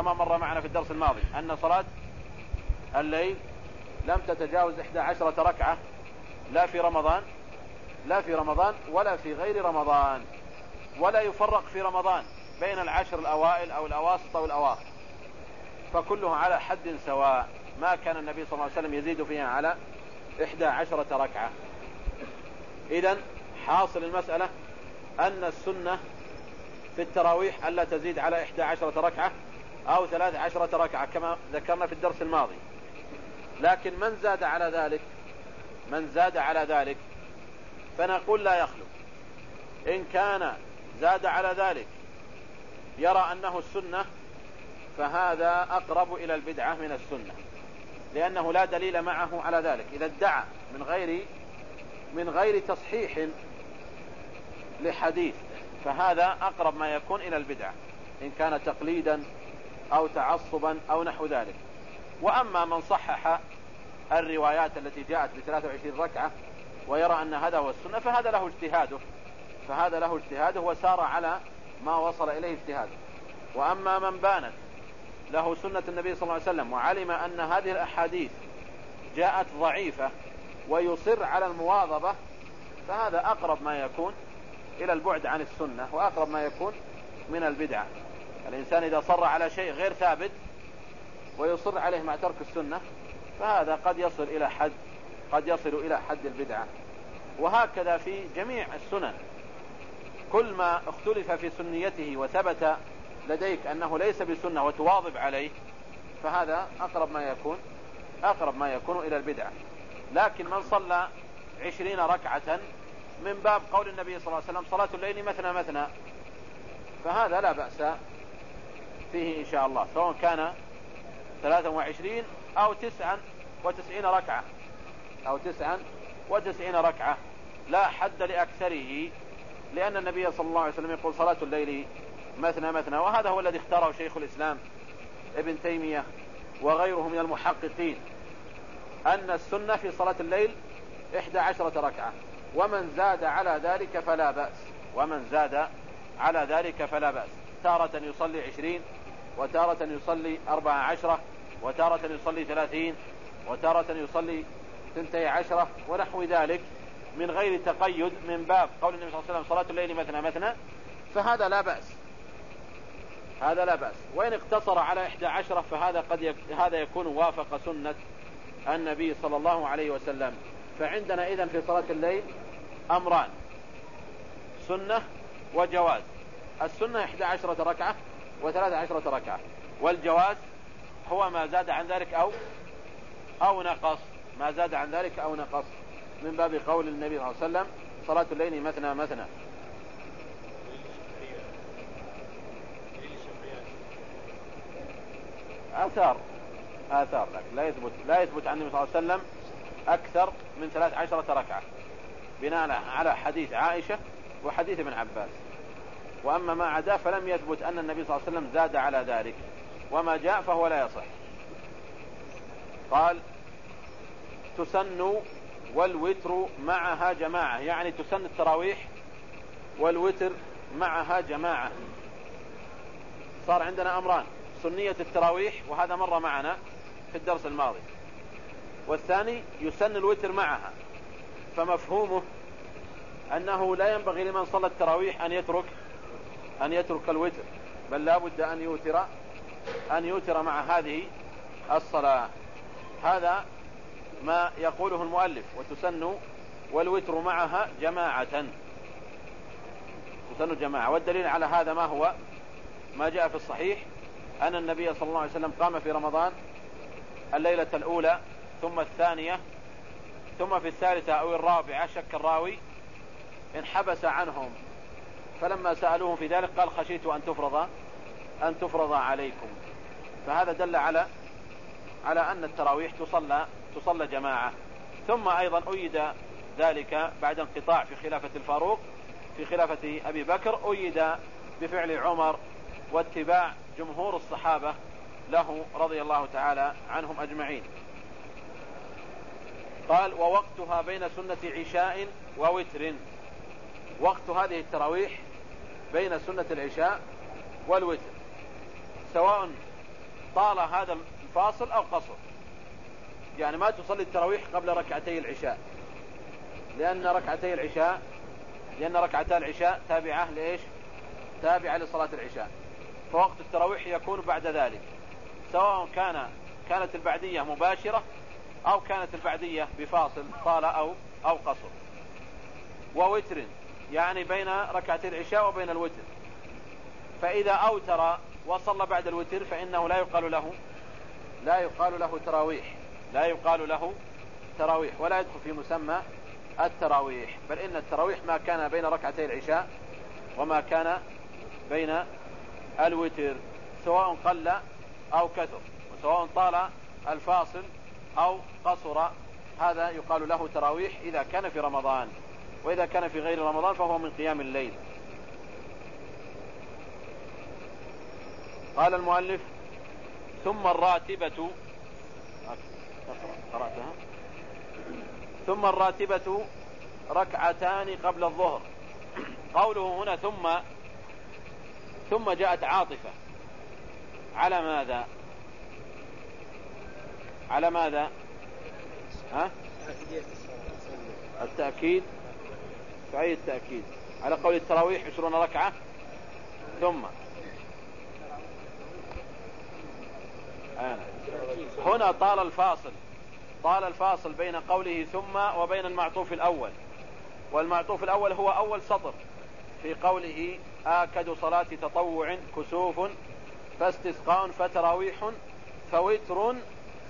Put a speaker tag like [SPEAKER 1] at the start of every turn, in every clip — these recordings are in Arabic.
[SPEAKER 1] كما مر معنا في الدرس الماضي أن صلاة الليل لم تتجاوز 11 ركعة لا في رمضان لا في رمضان ولا في غير رمضان ولا يفرق في رمضان بين العشر الأوائل أو الأواسط أو الأواخر فكله على حد سواء ما كان النبي صلى الله عليه وسلم يزيد فيها على إحدى عشرة ركعة. إذا حاصل المسألة أن السنة في التراويح ألا تزيد على إحدى عشرة ركعة أو ثلاث عشرة ركعة كما ذكرنا في الدرس الماضي. لكن من زاد على ذلك؟ من زاد على ذلك؟ فنقول لا يخلو. إن كان زاد على ذلك يرى أنه السنة فهذا أقرب إلى البدعة من السنة. لأنه لا دليل معه على ذلك. إذا ادعى من غير من غير تصحيح لحديث فهذا أقرب ما يكون إلى البدعة. إن كان تقليدا أو تعصبا أو نحو ذلك. وأما من صحح الروايات التي جاءت ب 23 ركعة ويرى أن هذا هو السنة فهذا له اجتهاده. فهذا له اجتهاده وسار على ما وصل إليه اجتهاده. وأما من بانت له سنة النبي صلى الله عليه وسلم وعلم أن هذه الأحاديث جاءت ضعيفة ويصر على المواظبة فهذا أقرب ما يكون إلى البعد عن السنة وأقرب ما يكون من البدعة الإنسان إذا صر على شيء غير ثابت ويصر عليه مع ترك السنة فهذا قد يصل إلى حد قد يصل إلى حد البدعة. وهكذا في جميع السنن. كل ما اختلف في سنيته وثبت لديك أنه ليس بسنة وتواظب عليه فهذا أقرب ما يكون أقرب ما يكون إلى البدعة. لكن من صلى عشرين ركعة من باب قول النبي صلى الله عليه وسلم صلاة الليل مثنى مثنى فهذا لا بأس فيه إن شاء الله سواء كان ثلاثا وعشرين أو تسعا وتسعين ركعة. أو تسعا وتسعين ركعة. لا حد لأكثره لأن النبي صلى الله عليه وسلم يقول صلاة الليل مثنى مثنى وهذا هو الذي اختاره شيخ الإسلام ابن تيمية وغيره من المحققين أن السنة في صلاة الليل إحدى عشرة ركعة. ومن زاد على ذلك فلا بأس. ومن زاد على ذلك فلا بأس. تارة يصلي عشرين وتارة يصلي أربع عشرة وتارة يصلي ثلاثين وتارة يصلي ثنتي عشرة ونحو ذلك من غير تقيد من باب قول النبي صلى الله عليه وسلم صلاة الليل مثنى مثنى فهذا لا بأس. هذا لا بأس. وإن اقتصر على إحدى عشرة فهذا قد يك... هذا يكون وافق سنة النبي صلى الله عليه وسلم. فعندنا إذن في صلاة الليل أمران سنة وجواز. السنة إحدى عشرة ركعة وثلاثة عشرة ركعة. والجواز هو ما زاد عن ذلك أو أو نقص. ما زاد عن ذلك أو نقص. من باب قول النبي صلى الله عليه وسلم صلاة الليل مثنى مثنى. آثار. آثار. لكن لا يثبت لا يثبت عن النبي صلى الله عليه وسلم أكثر من ثلاث عشرة ركعة. بناء على حديث عائشة وحديث ابن عباس. وأما ما عدا فلم يثبت أن النبي صلى الله عليه وسلم زاد على ذلك. وما جاء فهو لا يصح. قال تسن والوتر معها جماعة. يعني تسن التراويح والوتر معها جماعة. صار عندنا أمران سنية التراويح وهذا مر معنا في الدرس الماضي. والثاني يسن الوتر معها. فمفهومه أنه لا ينبغي لمن صلى التراويح أن يترك أن يترك الوتر بل لا بد أن يوتر أن يوتر مع هذه الصلاة. هذا ما يقوله المؤلف وتسن والوتر معها جماعة. تسن جماعة. والدليل على هذا ما هو؟ ما جاء في الصحيح أن النبي صلى الله عليه وسلم قام في رمضان الليلة الأولى ثم الثانية ثم في الثالثة أو الرابعة شك الراوي انحبس عنهم. فلما سألوهم في ذلك قال خشيت أن تفرض أن تفرض عليكم. فهذا دل على على أن التراويح تصلى تصلى جماعة. ثم أيضا أيد ذلك بعد انقطاع في خلافة الفاروق في خلافة أبي بكر أيد بفعل عمر واتباع جمهور الصحابة له رضي الله تعالى عنهم أجمعين. قال ووقتها بين سنة عشاء ووتر. وقت هذه التراويح بين سنة العشاء والوتر سواء طال هذا الفاصل أو قصر. يعني ما تصلي التراويح قبل ركعتي العشاء لأن ركعتي العشاء لأن ركعتا العشاء تابعة لإيش؟ تابعة لصلاة العشاء. فوقت التراويح يكون بعد ذلك سواء كان كانت البعدية مباشرة أو كانت البعدية بفاصل طال أو أو قصر. ووتر يعني بين ركعتي العشاء وبين الوتر. فإذا أوتر وصلى بعد الوتر فإنه لا يقال له لا يقال له تراويح لا يقال له تراويح ولا يدخل في مسمى التراويح. بل إن التراويح ما كان بين ركعتي العشاء وما كان بين الوتر سواء قل أو كثر وسواء طال الفاصل أو قصر هذا يقال له تراويح إذا كان في رمضان. وإذا كان في غير رمضان فهو من قيام الليل. قال المؤلف ثم الراتبة قرأتها. ثم الراتبة ركعتان قبل الظهر. قوله هنا ثم ثم جاءت عاطفة. على ماذا؟ على ماذا؟ ها؟ التأكيد في التأكيد. على قول التراويح عشرون ركعة. ثم. هنا طال الفاصل. طال الفاصل بين قوله ثم وبين المعطوف الأول. والمعطوف الأول هو أول سطر. في قوله آكد صلاة تطوع كسوف فاستسقاء فتراويح فوتر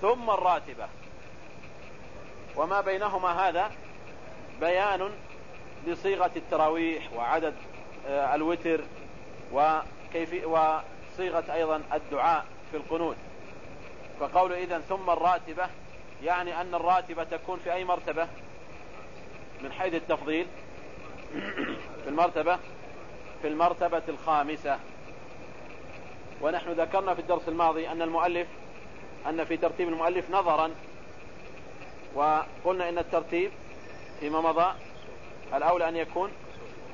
[SPEAKER 1] ثم الراتبة. وما بينهما هذا؟ بيان لصيغة التراويح وعدد آه، الوتر وكيف وصيغة أيضا الدعاء في القنوت. فقول إذا ثم الراتبة يعني أن الراتبة تكون في أي مرتبة؟ من حيث التفضيل. في المرتبة في المرتبة الخامسة. ونحن ذكرنا في الدرس الماضي أن المؤلف أن في ترتيب المؤلف نظرا وقلنا إن الترتيب فيما مضى الأولى أن يكون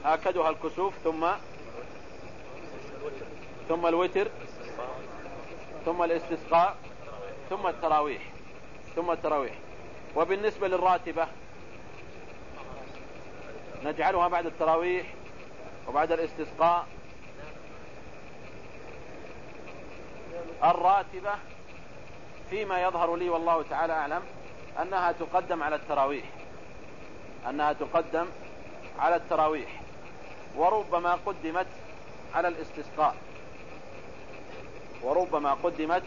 [SPEAKER 1] آكدها الكسوف ثم ثم الوتر ثم الاستسقاء ثم التراويح ثم التراويح. وبالنسبة للراتبة نجعلها بعد التراويح وبعد الاستسقاء. الراتبة فيما يظهر لي والله تعالى أعلم أنها تقدم على التراويح أنها تقدم على التراويح وربما قدمت على الاستسقاء. وربما قدمت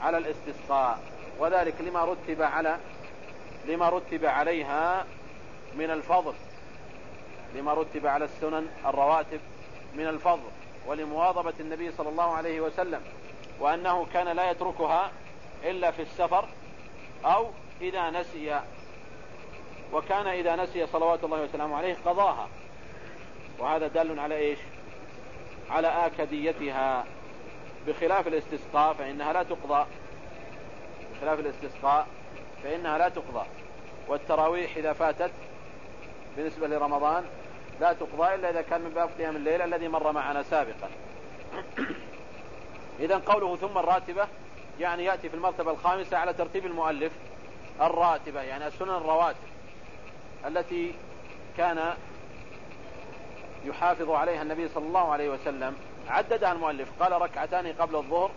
[SPEAKER 1] على الاستسقاء وذلك لما رتب على لما رتب عليها من الفضل لما رتب على السنن الرواتب من الفضل ولمواظبة النبي صلى الله عليه وسلم وأنه كان لا يتركها إلا في السفر أو إذا نسي وكان إذا نسي صلوات الله وسلامه عليه قضاها. وهذا دال على إيش؟ على آكديتها. بخلاف الاستسقاء فإنها لا تقضى. بخلاف الاستسقاء فإنها لا تقضى. والتراويح إذا فاتت بالنسبة لرمضان لا تقضى إلا إذا كان من باب قيام الليل الذي مر معنا سابقا. إذا قوله ثم الراتبة يعني يأتي في المرتبة الخامسة على ترتيب المؤلف. الراتبة يعني السنن الرواتب. التي كان يحافظ عليها النبي صلى الله عليه وسلم عددها المؤلف قال ركعتان قبل الظهر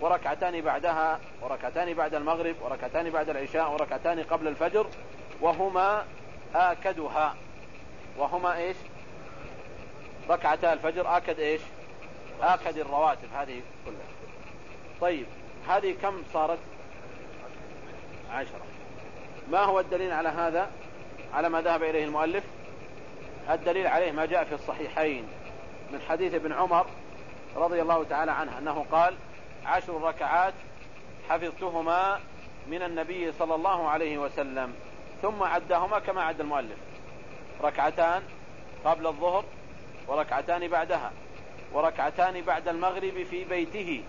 [SPEAKER 1] وركعتان بعدها وركعتان بعد المغرب وركعتان بعد العشاء وركعتان قبل الفجر وهما آكدها. وهما إيش؟ ركعتا الفجر آكد إيش؟ آكد الرواتب هذه كلها. طيب هذه كم صارت؟ عشرة. ما هو الدليل على هذا؟ على ما ذهب إليه المؤلف الدليل عليه ما جاء في الصحيحين من حديث ابن عمر رضي الله تعالى عنه أنه قال عشر ركعات حفظتهما من النبي صلى الله عليه وسلم ثم عدهما كما عد المؤلف ركعتان قبل الظهر وركعتان بعدها وركعتان بعد المغرب في بيته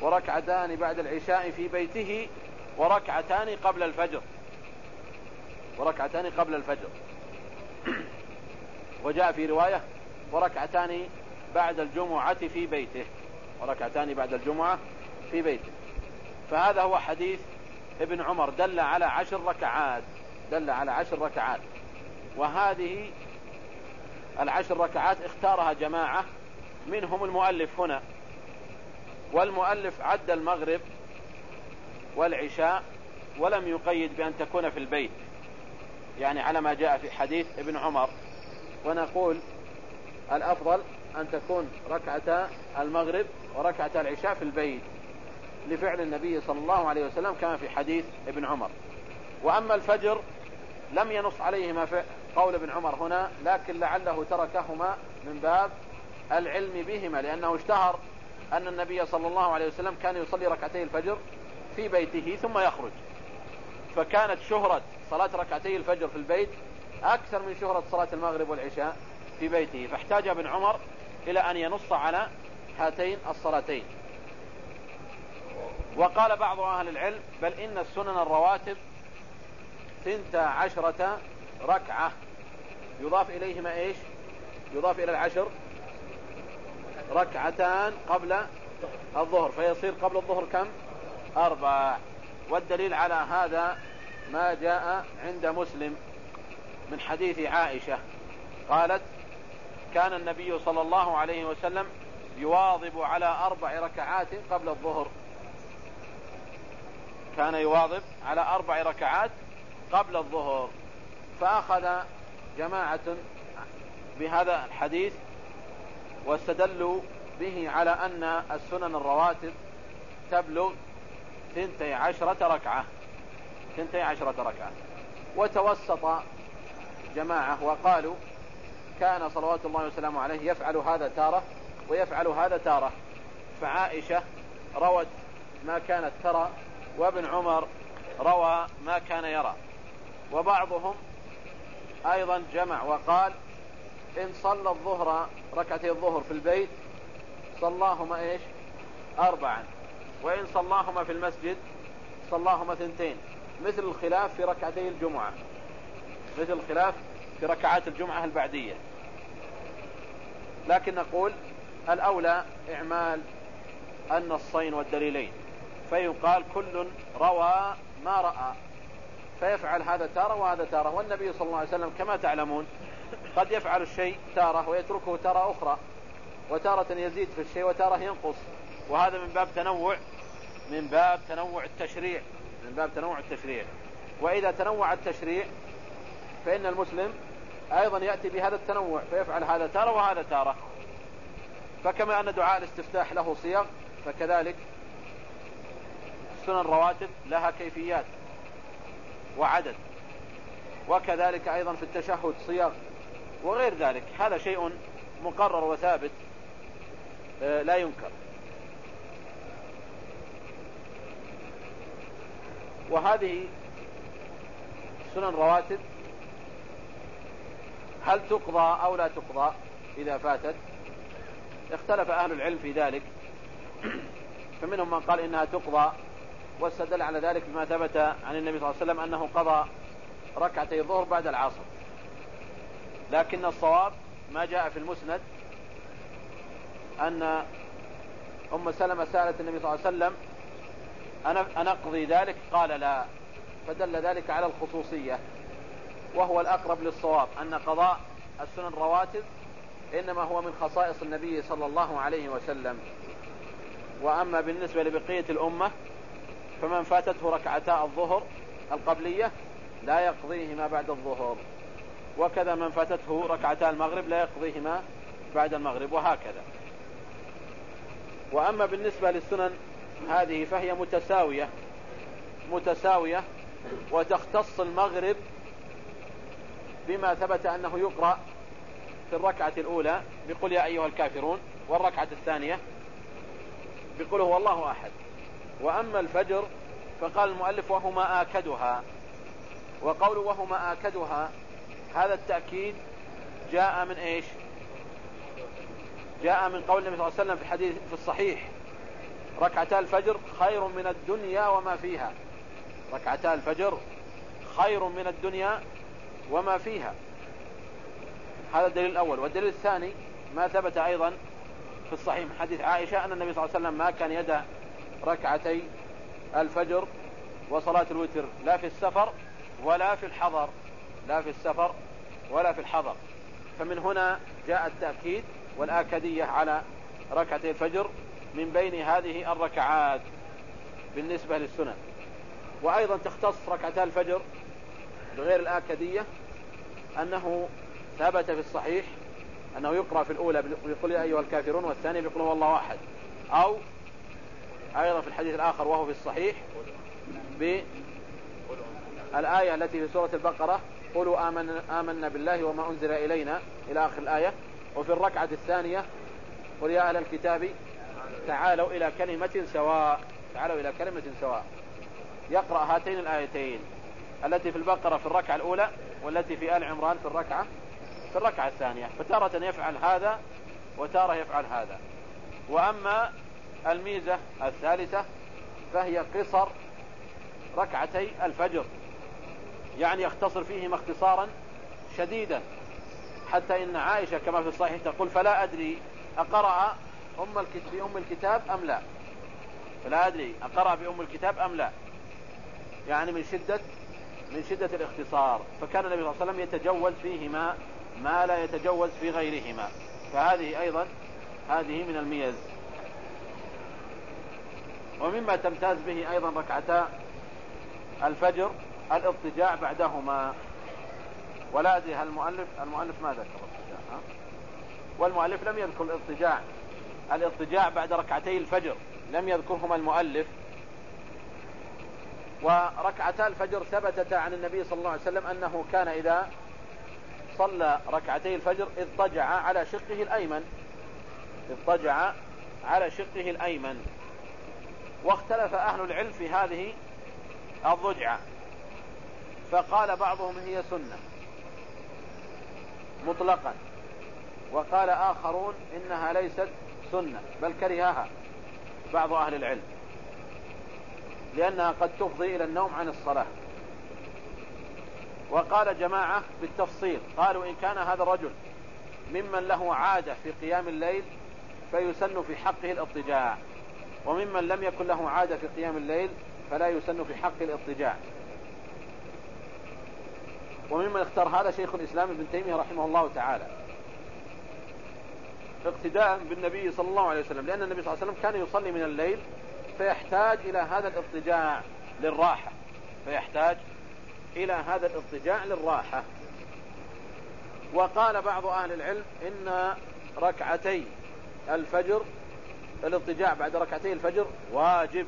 [SPEAKER 1] وركعتان بعد العشاء في بيته وركعتان قبل الفجر. وركعتان قبل الفجر. وجاء في رواية وركعتان بعد الجمعة في بيته. وركعتان بعد الجمعة في بيته. فهذا هو حديث ابن عمر. دل على عشر ركعات. دل على عشر ركعات. وهذه العشر ركعات اختارها جماعة منهم المؤلف هنا. والمؤلف عد المغرب والعشاء ولم يقيد بأن تكون في البيت. يعني على ما جاء في حديث ابن عمر. ونقول الأفضل أن تكون ركعتا المغرب وركعتا العشاء في البيت لفعل النبي صلى الله عليه وسلم كما في حديث ابن عمر. وأما الفجر لم ينص عليهما قول ابن عمر هنا لكن لعله تركهما من باب العلم بهما لأنه اشتهر أن النبي صلى الله عليه وسلم كان يصلي ركعتي الفجر في بيته ثم يخرج. فكانت شهرة صلاة ركعتي الفجر في البيت أكثر من شهرة صلاة المغرب والعشاء في بيته فاحتاج ابن عمر إلى أن ينص على هاتين الصلاتين. وقال بعض أهل العلم بل إن السنن الرواتب ثنتا عشرة ركعة. يضاف إليهما إيش؟ يضاف إلى العشر ركعتان قبل الظهر فيصير قبل الظهر كم؟ أربع. والدليل على هذا ما جاء عند مسلم من حديث عائشة. قالت كان النبي صلى الله عليه وسلم يواظب على أربع ركعات قبل الظهر. كان يواظب على أربع ركعات قبل الظهر. فأخذ جماعة بهذا الحديث واستدلوا به على أن السنن الرواتب تبلغ ثنتي عشرة ركعة. ثنتي عشرة ركعة. وتوسط جماعة وقالوا كان صلوات الله وسلامه عليه يفعل هذا تارة ويفعل هذا تارة. فعائشة روت ما كانت ترى وابن عمر روى ما كان يرى. وبعضهم أيضا جمع وقال إن صلى الظهر ركعتي الظهر في البيت صلاهما إيش؟ اربعا. وإن صلاهما في المسجد صلاهما ثنتين مثل الخلاف في ركعتي الجمعة مثل الخلاف في ركعات الجمعة البعدية. لكن نقول الأولى إعمال النصين والدليلين فيقال كل روى ما رأى فيفعل هذا تارة وهذا تارة والنبي صلى الله عليه وسلم كما تعلمون قد يفعل الشيء تارة ويتركه تارة أخرى وتارة يزيد في الشيء وتارة ينقص وهذا من باب تنوع من باب تنوع التشريع من باب تنوع التشريع. وإذا تنوع التشريع فإن المسلم أيضا يأتي بهذا التنوع فيفعل هذا تارة وهذا تارة. فكما أن دعاء الاستفتاح له صيغ فكذلك السنن الرواتب لها كيفيات وعدد. وكذلك أيضا في التشهد صيغ وغير ذلك. هذا شيء مقرر وثابت آه، لا ينكر. وهذه سنن رواتب. هل تقضى أو لا تقضى إذا فاتت؟ اختلف أهل العلم في ذلك. فمنهم من قال إنها تقضى واستدل على ذلك بما ثبت عن النبي صلى الله عليه وسلم أنه قضى ركعتي الظهر بعد العصر. لكن الصواب ما جاء في المسند أن أم سلمة سألت النبي صلى الله عليه وسلم أنا أنقضي ذلك. قال لا. فدل ذلك على الخصوصية. وهو الأقرب للصواب أن قضاء السنن الرواتب إنما هو من خصائص النبي صلى الله عليه وسلم. وأما بالنسبة لبقية الأمة فمن فاتته ركعتا الظهر القبلية لا يقضيهما بعد الظهر. وكذا من فاتته ركعتا المغرب لا يقضيهما بعد المغرب وهكذا. وأما بالنسبة للسنن هذه فهي متساوية متساوية وتختص المغرب بما ثبت أنه يقرأ في الركعة الأولى بقول يا أيها الكافرون والركعة الثانية بقول هو الله أحد. وأما الفجر فقال المؤلف وهما آكدها وقول وهما آكدها هذا التأكيد جاء من إيش؟ جاء من قول النبي صلى الله عليه وسلم في الحديث في الصحيح. ركعتا الفجر خير من الدنيا وما فيها. ركعتا الفجر خير من الدنيا وما فيها. هذا الدليل الأول. والدليل الثاني ما ثبت أيضا في الصحيح حديث عائشة أن النبي صلى الله عليه وسلم ما كان يدع ركعتي الفجر وصلاة الوتر لا في السفر ولا في الحضر لا في السفر ولا في الحضر. فمن هنا جاء التأكيد والآكدية على ركعتي الفجر من بين هذه الركعات بالنسبة للسنن وأيضا تختص ركعتا الفجر بغير الآكدية أنه ثبت في الصحيح أنه يقرأ في الأولى بيقول يا أيها الكافرون والثانية بيقول هو الله أو أيضا في الحديث الآخر وهو في الصحيح بالآية التي في سورة البقرة قولوا آمنا, آمنا بالله وما أنزل إلينا إلى آخر الآية. وفي الركعة الثانية قل يا أهل الكتاب تعالوا إلى كلمة سواء. تعالوا إلى كلمة سواء. يقرأ هاتين الآيتين. التي في البقرة في الركعة الأولى والتي في آل عمران في الركعة في الركعة الثانية. فتارة يفعل هذا وتارة يفعل هذا. وأما الميزة الثالثة فهي قصر ركعتي الفجر. يعني يختصر فيهما اختصارا شديدا. حتى إن عائشة كما في الصحيح تقول فلا أدري أقرأ أم بأم الكتاب أم لا؟ فلا أدري أقرأ بأم الكتاب أم لا؟ يعني من شدة من شدة الاختصار. فكان النبي صلى الله عليه وسلم يتجوز فيهما ما لا يتجوز في غيرهما. فهذه أيضا هذه من الميز. ومما تمتاز به أيضا ركعتا الفجر الاضطجاع بعدهما. ولا أدري هل المؤلف المؤلف ما ذكر؟ الاضطجاع والمؤلف لم يذكر الاضطجاع. الاضطجاع بعد ركعتي الفجر. لم يذكرهما المؤلف. وركعتا الفجر ثبتتا عن النبي صلى الله عليه وسلم أنه كان إذا صلى ركعتي الفجر اضطجع على شقه الأيمن. اضطجع على شقه الأيمن. واختلف أهل العلم في هذه الضجعة فقال بعضهم هي سنة. مطلقا. وقال آخرون إنها ليست سنة بل كرهها بعض أهل العلم لأنها قد تفضي إلى النوم عن الصلاة. وقال جماعة بالتفصيل قالوا إن كان هذا الرجل ممن له عادة في قيام الليل فيسن في حقه الاضطجاع وممن لم يكن له عادة في قيام الليل فلا يسن في حق الاضطجاع وممن اختار هذا شيخ الإسلام ابن تيمية رحمه الله تعالى. اقتداء بالنبي صلى الله عليه وسلم لأن النبي صلى الله عليه وسلم كان يصلي من الليل فيحتاج إلى هذا الاضطجاع للراحة فيحتاج إلى هذا الاضطجاع للراحة. وقال بعض أهل العلم إن ركعتي الفجر الاضطجاع بعد ركعتي الفجر واجب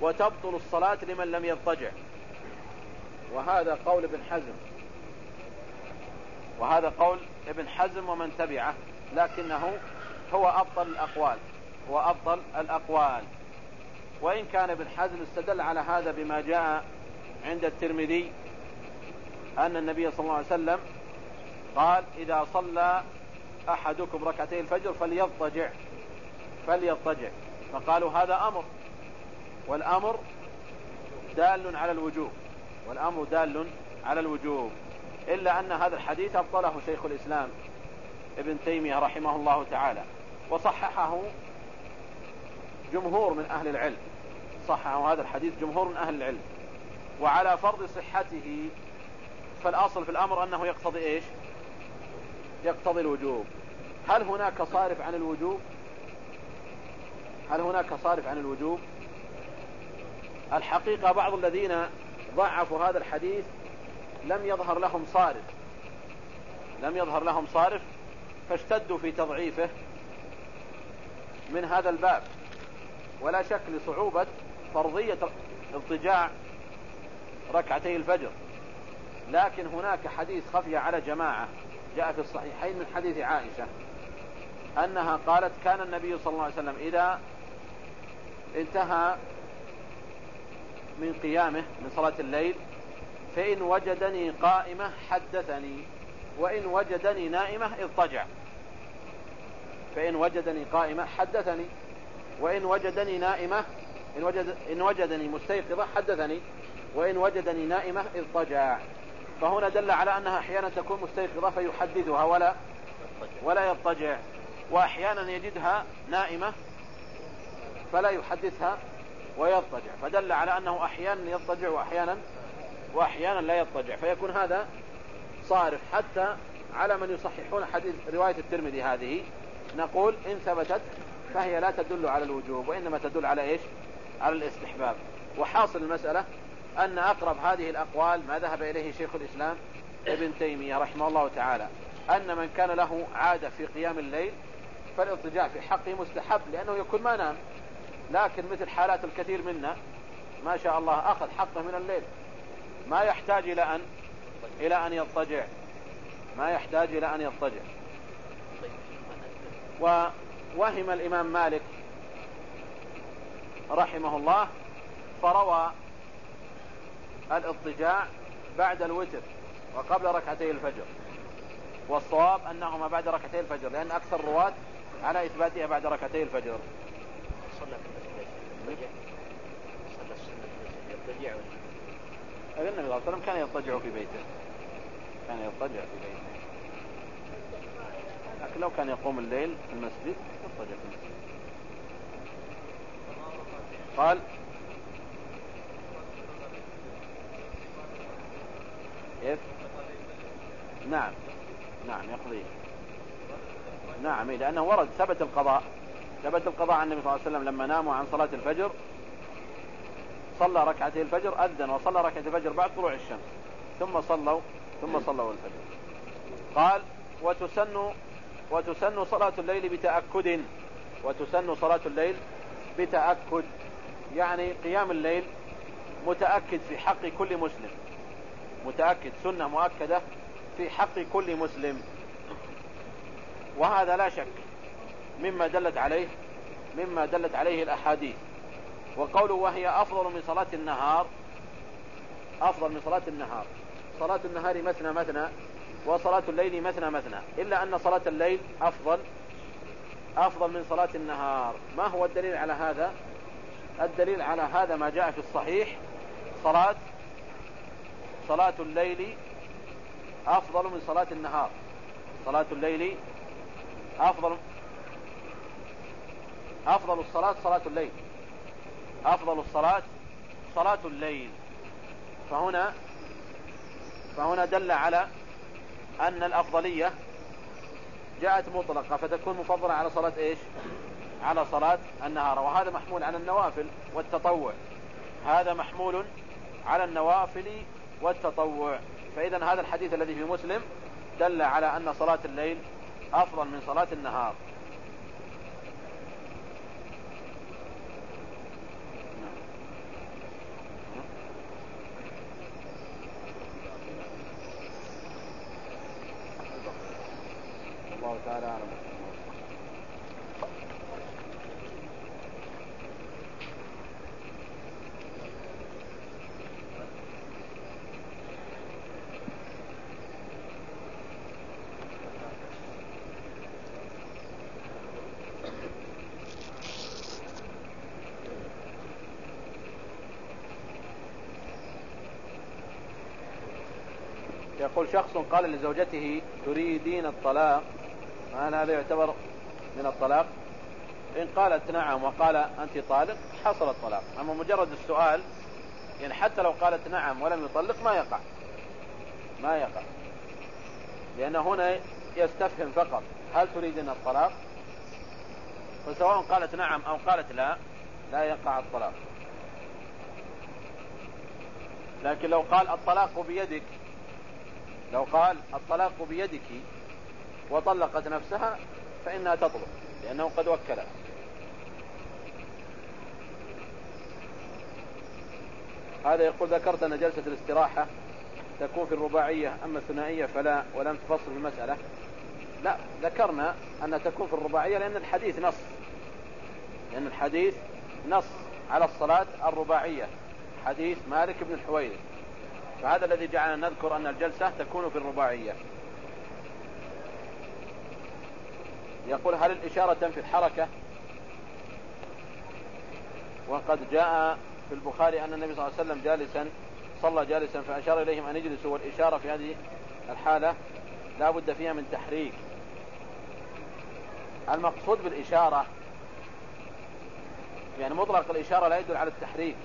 [SPEAKER 1] وتبطل الصلاة لمن لم يضطجع. وهذا قول ابن حزم وهذا قول ابن حزم ومن تبعه. لكنه هو أبطل الأقوال هو أبطل الأقوال. وإن كان ابن حزم استدل على هذا بما جاء عند الترمذي أن النبي صلى الله عليه وسلم قال إذا صلى أحدكم ركعتي الفجر فليضطجع فليضطجع. فقالوا هذا أمر والأمر دال على الوجوب والأمر دال على الوجوب إلا أن هذا الحديث أبطله شيخ الإسلام. ابن تيمية رحمه الله تعالى وصححه جمهور من أهل العلم صححه هذا الحديث جمهور من أهل العلم وعلى فرض صحته فالأصل في الأمر أنه يقتضي إيش؟ يقتضي الوجوب. هل هناك صارف عن الوجوب؟ هل هناك صارف عن الوجوب؟ الحقيقة بعض الذين ضعفوا هذا الحديث لم يظهر لهم صارف لم يظهر لهم صارف فاشتدوا في تضعيفه من هذا الباب. ولا شك لصعوبة فرضية اضطجاع ركعتي الفجر. لكن هناك حديث خفي على جماعة جاء في الصحيحين من حديث عائشة أنها قالت كان النبي صلى الله عليه وسلم إذا انتهى من قيامه من صلاة الليل فإن وجدني قائمة حدثني وإن وجدني نائمة اضطجع. فإن وجدني قائمة حدثني. وإن وجدني نائمة إن, وجد إن وجدني مستيقظة حدثني. وإن وجدني نائمة اضطجع فهنا دل على أنها أحيانا تكون مستيقظة فيحدثها ولا ولا يضطجع. وأحيانا يجدها نائمة فلا يحدثها ويضطجع. فدل على أنه أحيانا يضطجع وأحيانا وأحيانا لا يضطجع. فيكون هذا صارف حتى على من يصححون حديث رواية الترمذي هذه. نقول إن ثبتت فهي لا تدل على الوجوب وإنما تدل على إيش؟ على الاستحباب. وحاصل المسألة أن أقرب هذه الأقوال ما ذهب إليه شيخ الإسلام ابن تيمية رحمه الله تعالى أن من كان له عادة في قيام الليل فالاضطجاع في حقه مستحب لأنه يكون ما نام. لكن مثل حالات الكثير منا ما شاء الله أخذ حقه من الليل. ما يحتاج إلى أن إلى أن يضطجع. ما يحتاج إلى أن يضطجع. ووهم الإمام مالك رحمه الله فروى الاضطجاع بعد الوتر وقبل ركعتي الفجر والصواب أنهما بعد ركعتي الفجر لأن أكثر الرواة على إثباتها بعد ركعتي الفجر. صلى في صلى السنة يضطجع. النبي صلى الله عليه وسلم كان يضطجع في بيته. كان يضطجع في بيته. لكن لو كان يقوم الليل في المسجد يضطجع في المسجد قال إيه؟ نعم نعم يقضي. نعم إيه، لأنه ورد ثبت القضاء. ثبت القضاء عن النبي صلى الله عليه وسلم لما ناموا عن صلاة الفجر. صلى ركعتي الفجر أذن وصلى ركعتي الفجر بعد طلوع الشمس. ثم صلوا ثم صلوا الفجر. قال وتسن وتسن صلاة الليل بتأكد وتسن صلاة الليل بتأكد. يعني قيام الليل متأكد في حق كل مسلم. متأكد سنة مؤكدة في حق كل مسلم. وهذا لا شك مما دلت عليه مما دلت عليه الأحاديث. وقوله وهي أفضل من صلاة النهار أفضل من صلاة النهار. صلاة النهار مثنى مثنى. وصلاة الليل مثنى مثنى. إلا أن صلاة الليل أفضل أفضل من صلاة النهار. ما هو الدليل على هذا؟ الدليل على هذا ما جاء في الصحيح. صلاة صلاة الليل أفضل من صلاة النهار. صلاة الليل أفضل أفضل الصلاة صلاة الليل. أفضل الصلاة صلاة الليل. فهنا فهنا دل على أن الأفضلية جاءت مطلقة فتكون مفضلة على صلاة إيش؟ على صلاة النهار. وهذا محمول على النوافل والتطوع. هذا محمول على النوافل والتطوع. فإذا هذا الحديث الذي في مسلم دل على أن صلاة الليل أفضل من صلاة النهار. الله تعالى أعلم. يقول شخص قال لزوجته تريدين الطلاق؟ هل هذا يعتبر من الطلاق. إن قالت نعم وقال أنت طالق حصل الطلاق. أما مجرد السؤال يعني حتى لو قالت نعم ولم يطلق ما يقع. ما يقع. لأن هنا يستفهم فقط هل تريدين الطلاق؟ فسواء قالت نعم أو قالت لا لا يقع الطلاق. لكن لو قال الطلاق بيدك لو قال الطلاق بيدك وطلقت نفسها فإنها تطلق لأنه قد وكلها. هذا يقول ذكرت أن جلسة الاستراحة تكون في الرباعية أما الثنائية فلا ولم تفصل المسألة. لا ذكرنا أن تكون في الرباعية لأن الحديث نص. لأن الحديث نص على الصلاة الرباعية. حديث مالك بن الحويرث. فهذا الذي جعلنا نذكر أن الجلسة تكون في الرباعية. يقول هل الإشارة تنفي الحركة؟ وقد جاء في البخاري أن النبي صلى الله عليه وسلم جالسا صلى جالسا فأشار إليهم أن يجلسوا والإشارة في هذه الحالة لا بد فيها من تحريك. المقصود بالإشارة يعني مطلق الإشارة لا يدل على التحريك.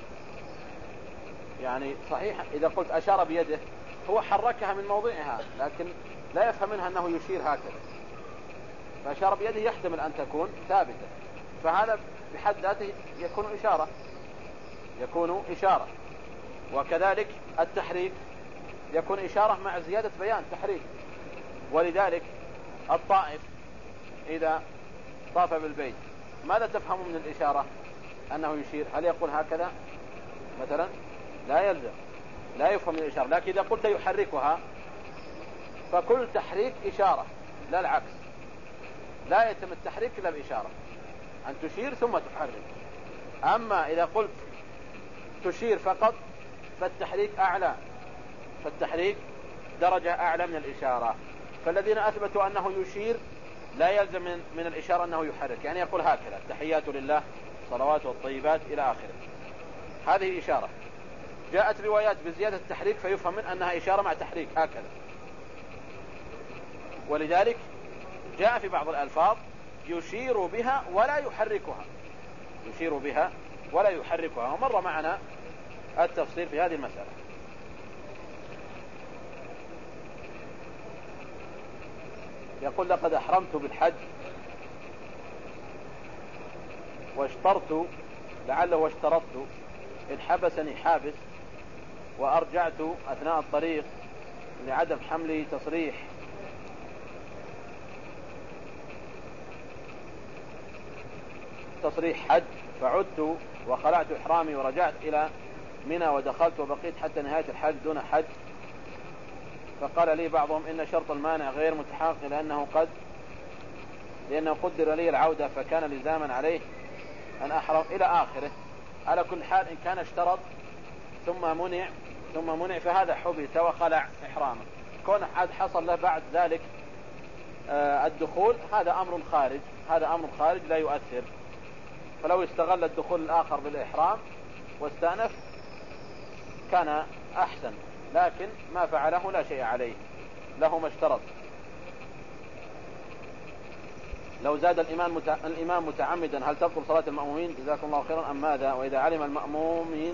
[SPEAKER 1] يعني صحيح إذا قلت أشار بيده هو حركها من موضعها لكن لا يفهم منها أنه يشير هكذا. فأشار بيده يحتمل أن تكون ثابتة. فهذا بحد ذاته يكون إشارة. يكون إشارة. وكذلك التحريك يكون إشارة مع زيادة بيان تحريك ولذلك الطائف إذا طاف بالبيت ماذا تفهم من الإشارة؟ أنه يشير. هل يقول هكذا؟ مثلا لا يلزم. لا يفهم من الإشارة. لكن إذا قلت يحركها فكل تحريك إشارة لا العكس. لا يتم التحريك إلا بإشارة. أن تشير ثم تحرك. أما إذا قلت تشير فقط فالتحريك أعلى. فالتحريك درجة أعلى من الإشارة. فالذين أثبتوا أنه يشير لا يلزم من, من الإشارة أنه يحرك. يعني يقول هكذا التحيات لله صلوات والطيبات إلى آخره. هذه إشارة. جاءت روايات بزيادة التحريك فيفهم من أنها إشارة مع تحريك. هكذا. ولذلك جاء في بعض الألفاظ يشير بها ولا يحركها. يشير بها ولا يحركها. ومر معنا التفصيل في هذه المسألة. يقول لقد أحرمت بالحج واشترت لعله واشترطت إن حبسني حابس وأرجعت أثناء الطريق لعدم حملي تصريح تصريح حج فعدت وخلعت إحرامي ورجعت إلى منى ودخلت وبقيت حتى نهاية الحج دون حج. فقال لي بعضهم إن شرط المانع غير متحقق لأنه قد لأنه قدر لي العودة فكان لزاما عليه أن أحرم إلى آخره. على كل حال إن كان اشترط ثم منع ثم منع فهذا حبس وخلع إحرامه. كون حد حصل له بعد ذلك آه، الدخول هذا أمر خارج هذا أمر خارج لا يؤثر. فلو استغل الدخول الآخر بالإحرام واستأنف كان أحسن لكن ما فعله لا شيء عليه له ما اشترط. لو زاد الإمام الإمام متعمدا هل تبطل صلاة المأمومين؟ جزاكم الله خيرا. أم ماذا؟ وإذا علم المأمومين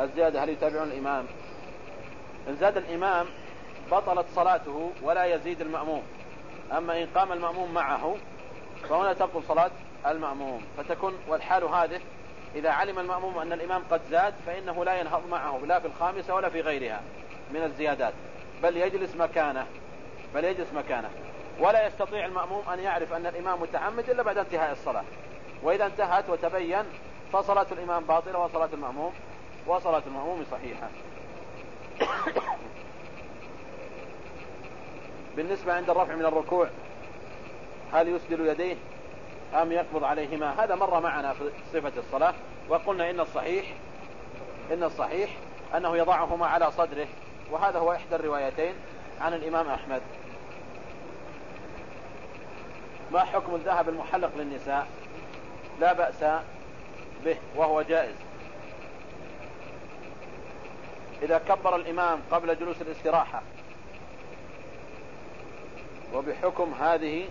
[SPEAKER 1] الزيادة هل يتابعون الإمام إن زاد الإمام بطلت صلاته ولا يزيد المأموم. أما إن قام المأموم معه فهنا تبطل صلاة المأموم. فتكون والحال هذه إذا علم المأموم أن الإمام قد زاد فإنه لا ينهض معه لا في الخامسة ولا في غيرها من الزيادات. بل يجلس مكانه بل يجلس مكانه. ولا يستطيع المأموم أن يعرف أن الإمام متعمد إلا بعد انتهاء الصلاة. وإذا انتهت وتبين فصلاة الإمام باطلة وصلاة المأموم وصلاة المأموم صحيحة. بالنسبة عند الرفع من الركوع هل يسدل يديه؟ أم يقبض عليهما. هذا مر معنا في صفة الصلاة وقلنا إن الصحيح إن الصحيح أنه يضعهما على صدره وهذا هو إحدى الروايتين عن الإمام أحمد. ما حكم الذهب المحلق للنساء؟ لا بأس به وهو جائز. إذا كبر الإمام قبل جلوس الاستراحة وبحكم هذه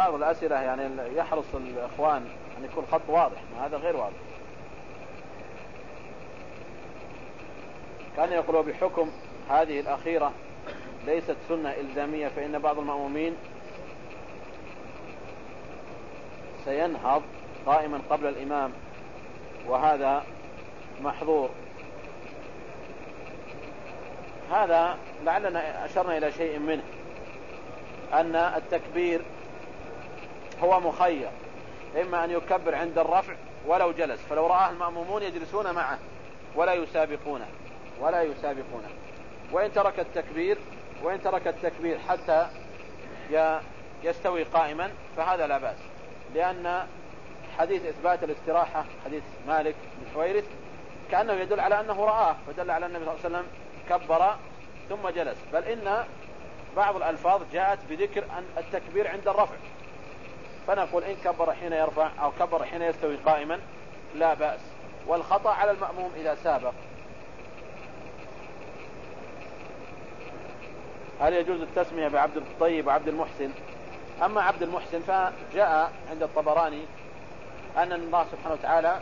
[SPEAKER 1] بعض الأسئلة يعني يحرص الإخوان أن يكون خط واضح ما هذا غير واضح. كان يقول بحكم هذه الأخيرة ليست سنة إلزامية فإن بعض المأمومين سينهض قائما قبل الإمام وهذا محظور. هذا لعلنا أشرنا إلى شيء منه أن التكبير هو مخير. إما أن يكبر عند الرفع ولو جلس. فلو رآه المأمومون يجلسون معه ولا يسابقونه ولا يسابقونه. وإن ترك التكبير وإن ترك التكبير حتى يستوي قائما فهذا لا بأس. لأن حديث إثبات الاستراحة حديث مالك بن حويرث كأنه يدل على أنه رآه فدل على النبي صلى الله عليه وسلم كبر ثم جلس. بل إن بعض الألفاظ جاءت بذكر أن التكبير عند الرفع. فنقول إن كبر حين يرفع أو كبر حين يستوي قائما لا بأس. والخطأ على المأموم إذا سابق. هل يجوز التسمية بعبد الطيب وعبد المحسن؟ أما عبد المحسن فجاء عند الطبراني أن الله سبحانه وتعالى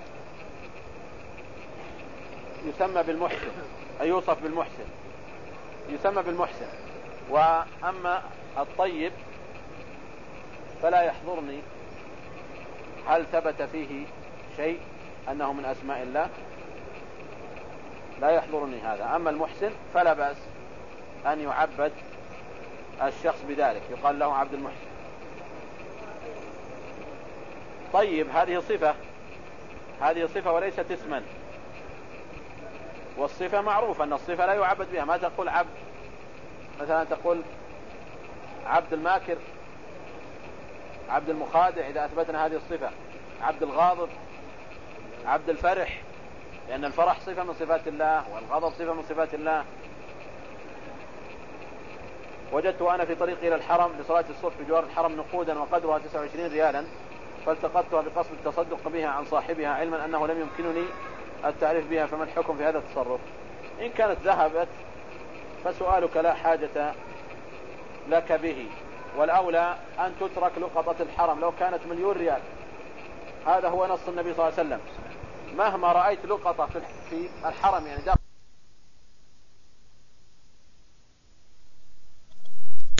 [SPEAKER 1] يسمى بالمحسن أي يوصف بالمحسن يسمى بالمحسن. وأما الطيب فلا يحضرني هل ثبت فيه شيء أنه من أسماء الله؟ لا يحضرني هذا. أما المحسن فلا بأس أن يعبد الشخص بذلك. يقال له عبد المحسن. طيب هذه صفة. هذه صفة وليست اسما. والصفة معروفة أن الصفة لا يعبد بها. ما تقول عبد؟ مثلا تقول عبد الماكر. عبد المخادع إذا أثبتنا هذه الصفة. عبد الغاضب عبد الفرح لأن الفرح صفة من صفات الله والغضب صفة من صفات الله. وجدت أنا في طريقي إلى الحرم لصلاة الصبح بجوار الحرم نقودا وقدرها 29 ريالا فالتقطتها بقصد التصدق بها عن صاحبها علما أنه لم يمكنني التعريف بها فما الحكم في هذا التصرف؟ إن كانت ذهبت فسؤالك لا حاجة لك به. والأولى أن تترك لقطة الحرم لو كانت مليون ريال. هذا هو نص النبي صلى الله عليه وسلم. مهما رأيت لقطة في الحرم يعني داخل